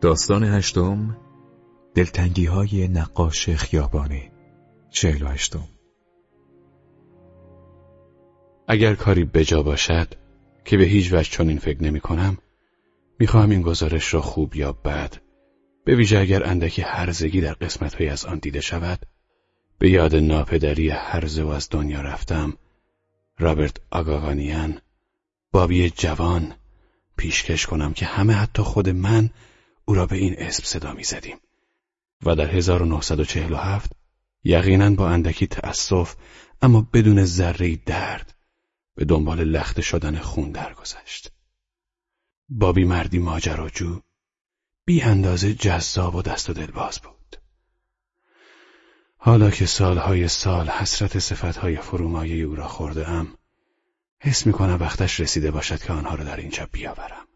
داستان هشتم دلتنگی های نقاش خیابانی چهل و هشتم. اگر کاری بجا باشد که به هیچ وجه چنین فکر نمی کنم می‌خواهم این گزارش را خوب یا بد. به ویژه اگر اندکی هرزگی در قسمت از آن دیده شود به یاد ناپدری هرزه و از دنیا رفتم. رابرت آگاغانیان بابی جوان پیشکش کنم که همه حتی خود من او را به این اسم صدا می زدیم و در 1947 یقینا با اندکی تأسف اما بدون ذره درد به دنبال لخته شدن خون درگذشت. بابی مردی ماجراجو بی اندازه جذاب و دست و دلباز بود. حالا که سالهای سال حسرت صفتهای فرومایه او را خورده ام حس می کنم وقتش رسیده باشد که آنها را در اینجا بیاورم.